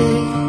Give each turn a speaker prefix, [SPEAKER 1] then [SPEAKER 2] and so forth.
[SPEAKER 1] good.